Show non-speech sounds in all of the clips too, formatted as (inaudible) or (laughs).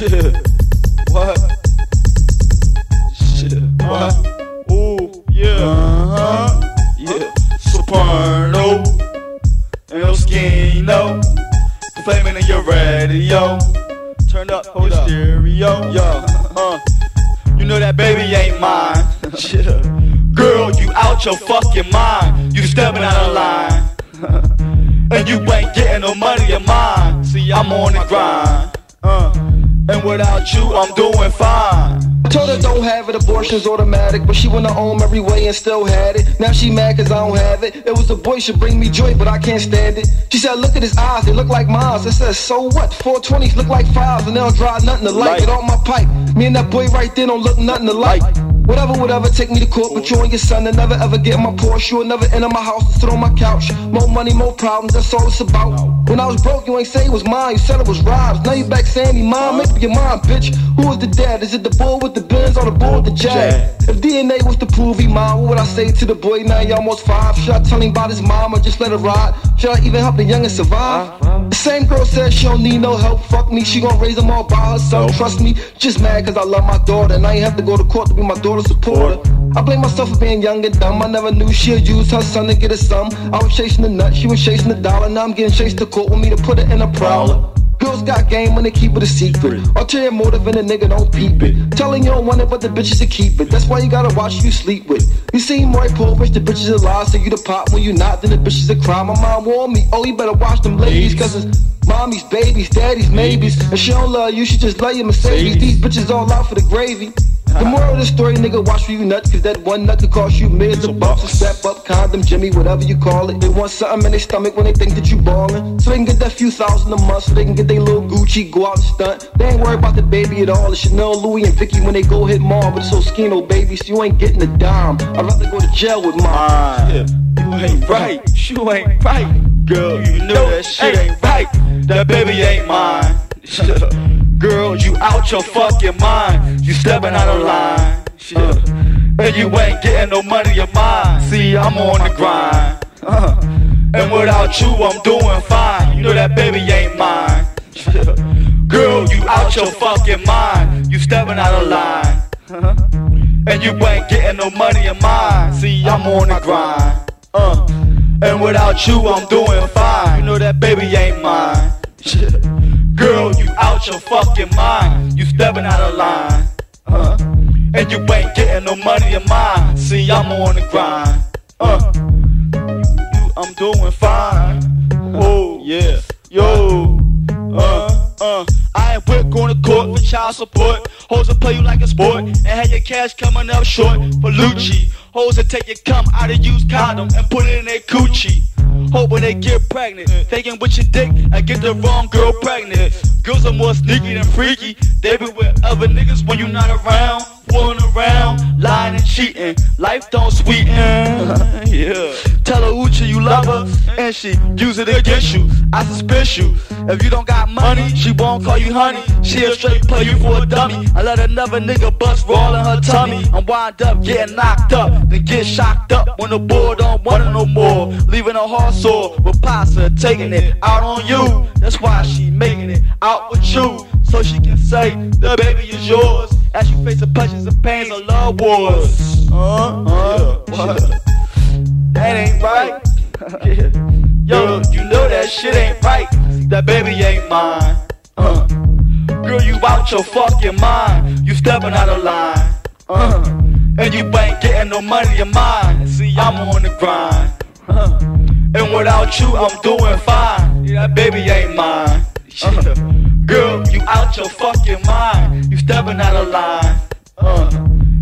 Shit. What? Shit. What? Ooh, yeah. Uh-huh. Yeah. Soprano. El Skino. Flaming in your radio. Turn up your stereo. Yo. Uh. You know that baby ain't mine. (laughs) Shit. Girl, you out your fucking mind. You stepping out of line. (laughs) and you ain't getting no money of mine. See, I'm on the grind. Uh, and without you, I'm doing fine. Told her don't have it, abortion's automatic, but she wanna own every way and still had it. Now she mad cause I don't have it. It was a boy should bring me joy, but I can't stand it. She said, look at his eyes, they look like mine. I said, so what? 420s look like fives and they don't drive nothing alike. Get off my pipe. Me and that boy right there don't look nothing alike. Whatever, whatever, take me to court, but you and your son will never ever get in my Porsche. You'll never enter my house sit on my couch. More money, more problems, that's all it's about. When I was broke, you ain't say it was mine, you said it was Rob's. Now you back saying he mine, make up your mind, bitch. Who is the dad? Is it the bull with the Benz or the bull with the jag? If DNA was to prove he mine, what would I say to the boy now he almost five? Should I tell him about his mom or just let it ride? Should I even help the youngest survive? The same girl said she don't need no help, fuck me, she gon' raise them all by herself, trust me. Just mad cause I love my daughter and I ain't have to go to court to be my daughter's supporter. I blame myself for being young and dumb. I never knew she'd use her son to get a sum. I was chasing the nut, she was chasing the dollar. Now I'm getting chased to court with me to put her in a prowler. Girls got game when they keep it a secret. Ulterior motive and a nigga don't peep it. Telling you don't want it, but the bitches to keep it. That's why you gotta watch who you sleep with. You seem right poor, bitch, the bitches are lies. So you the pop when you not, then the bitches a cry. My mom warned me, oh, you better watch them ladies, cause it's mommy's, babies, daddy's, maybes. And she don't love you, she just love your Mercedes. These bitches all out for the gravy. The moral of the story, nigga, watch for you nuts, cause that one nut could cost you millions of bucks. So step up, condom, Jimmy, whatever you call it. They want something in their stomach when they think that you ballin'. So they can get that few thousand a month, so they can get their little Gucci, go out and stunt. They ain't worried about the baby at all. It's Chanel, Louis, and Vicky when they go hit mom, but it's so skino, baby, so you ain't getting a dime. I'd rather go to jail with mom. Ah, yeah. You ain't right, you ain't right. Girl, you know that shit ain't right. That baby ain't mine. (laughs) Girl, you out your fucking mind. You stepping out of line. Uh, and you ain't getting no money of mine. See, I'm on the grind. Uh, and without you, I'm doing fine. You know that baby ain't mine. Girl, you out your fucking mind. You stepping out of line. Uh, and you ain't getting no money of mine. See, I'm on the grind. Uh, and without you, I'm doing fine. You know that baby ain't mine. Girl, you out your fucking mind. You stepping out of line. Uh, and you ain't getting no money of mine. See, I'm on the grind. Uh, you, I'm doing fine. Oh, yeah. Yo. Uh, uh. I ain't with going to court for child support. Hoes will play you like a sport and have your cash coming up short for Lucci. Hoes will take your cum out of used condom and put it in their coochie. Hoping they get pregnant, thinking with your dick and get the wrong girl pregnant. Girls are more sneaky than freaky. They be with other niggas when you not around. Fooling around, lying and cheating. Life don't sweeten. (laughs) yeah. Tell her Uchi you love her, and she use it against you. I suspect you. If you don't got money, she won't call you honey. She'll straight play you for a dummy. I let another nigga bust roll in her tummy. I'm wind up getting knocked up, then get shocked up when the boy don't want it no more. Leaving her heart sore with pasta, taking it out on you. That's why she making it out with you. So she can say the baby is yours as you face the pleasures and pains of love wars. Uh, uh, what? That ain't right. (laughs) Yo, you know that shit ain't right. That baby ain't mine. Uh, girl, you out your fucking mind. You stepping out of line. Uh, and you ain't getting no money of mine. See, I'm on the grind. Uh, and without you, I'm doing fine. Yeah, that baby ain't mine. Uh, girl, you out your fucking mind. You stepping out of line. Uh,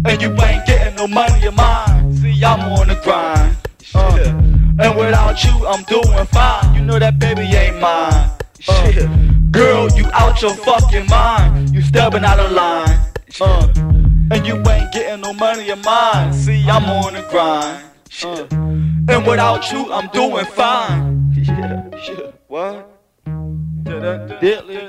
and you ain't getting no money of mine. See, I'm on the grind. Uh, and without you, I'm doing fine. You know that baby ain't mine. Uh, girl, you out your fucking mind. You stepping out of line. Uh, and you ain't getting no money of mine. See, I'm on the grind. Uh, and without you, I'm doing fine. Yeah, yeah. What? Diddly